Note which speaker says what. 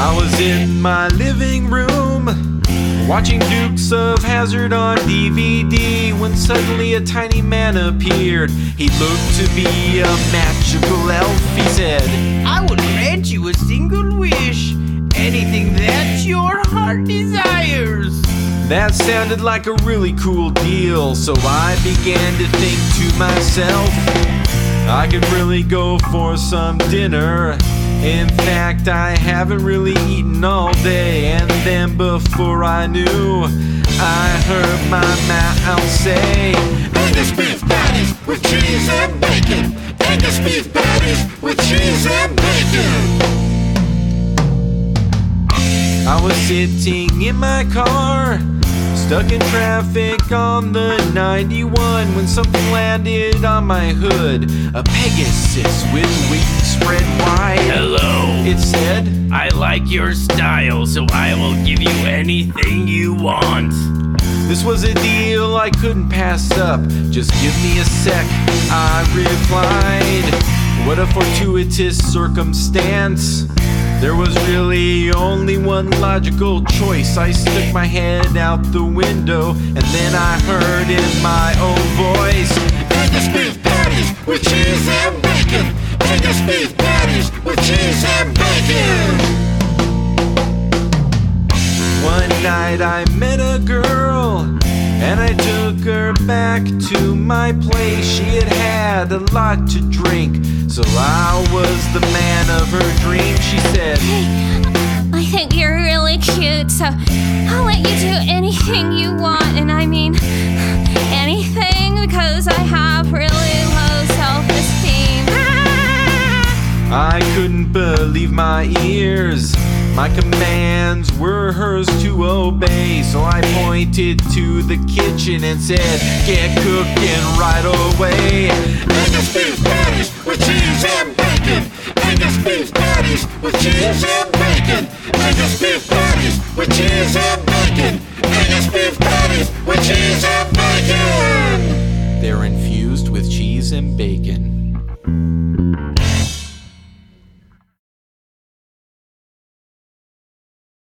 Speaker 1: I was in my living room watching Dukes of Hazzard on DVD when suddenly a tiny man appeared. He looked to be a magical elf. He said,
Speaker 2: I will grant you a single wish. Anything that your heart desires.
Speaker 1: That sounded like a really cool deal, so I began to think to myself, I could really go for some dinner. In fact, I haven't really eaten all day, and then before I knew, I heard my mouth say,
Speaker 3: Angus beef patties with cheese and bacon. Angus beef patties with cheese and bacon.
Speaker 1: I was sitting in my car, stuck in traffic on the 91 when something landed on my hood. A Pegasus with It said,
Speaker 2: I like your style, so I will give you anything you want.
Speaker 1: This was a deal I couldn't pass up. Just give me a sec, I replied. What a fortuitous circumstance. There was really only one logical choice. I stuck my head out the window, and then I heard in my own voice.
Speaker 3: Angus beef patties with cheese and
Speaker 1: night I met a girl, and I took her back to my place. She had had a lot to drink, so I was the man of her dreams. She said, Hey,
Speaker 4: I think you're really cute, so I'll let you do anything you want, and I mean anything because I have really low self esteem.
Speaker 1: I couldn't believe my ears. My commands were hers to obey, so I pointed to the kitchen and said, Get cooking right away.
Speaker 3: Angus beef patties with cheese and bacon. Angus beef patties with cheese and bacon. Angus beef patties with cheese and bacon. Angus beef patties with cheese and bacon.
Speaker 1: They're infused with cheese and bacon.